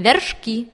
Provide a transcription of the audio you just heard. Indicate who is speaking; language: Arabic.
Speaker 1: вяршкі